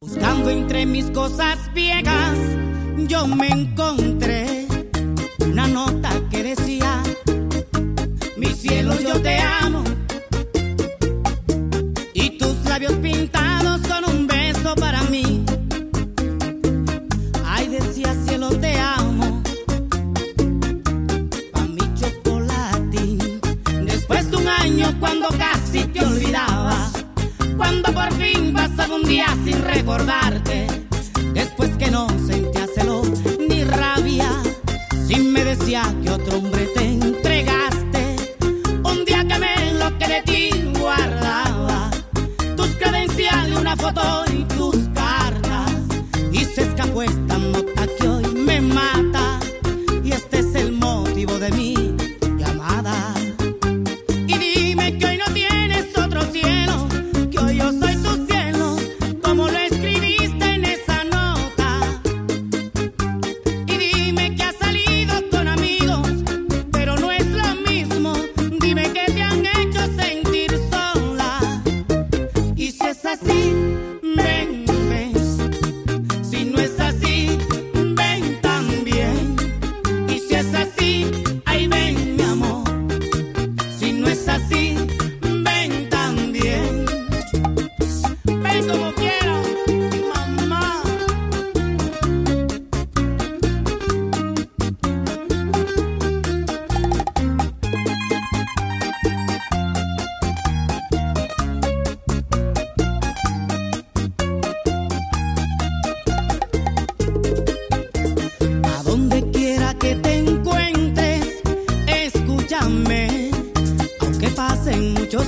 Buscando entre mis cosas viejas, yo me encontré una nota que decía, mi cielo yo te amo. Y tus labios pintados con un beso para mí. Ay, decía cielo te amo. Pa' mi chocolatín. Después de un año cuando casé. sin recordarte. Después que no sentía celo ni rabia, si me decía que otro hombre te entrega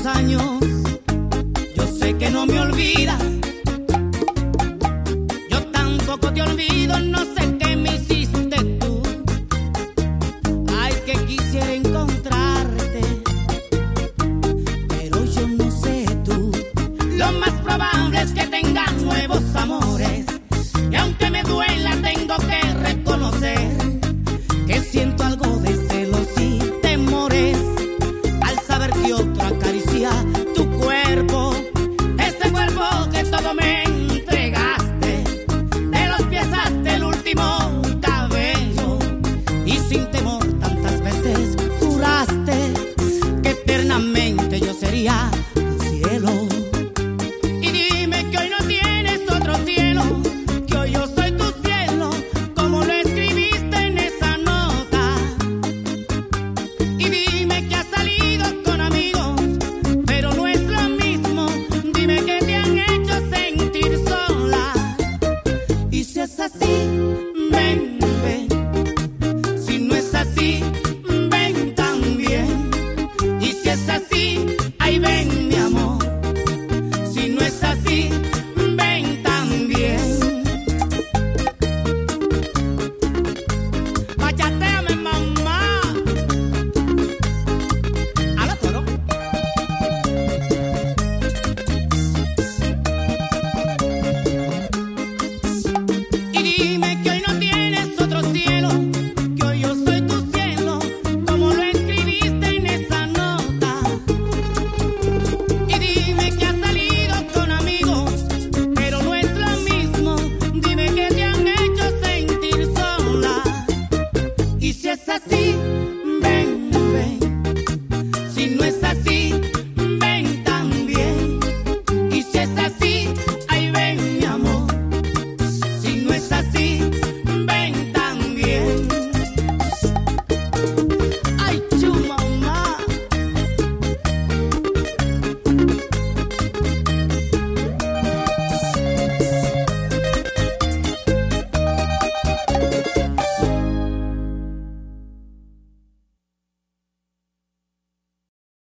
años. Yo sé que no me olvidas así, ven, ven. Si no es así,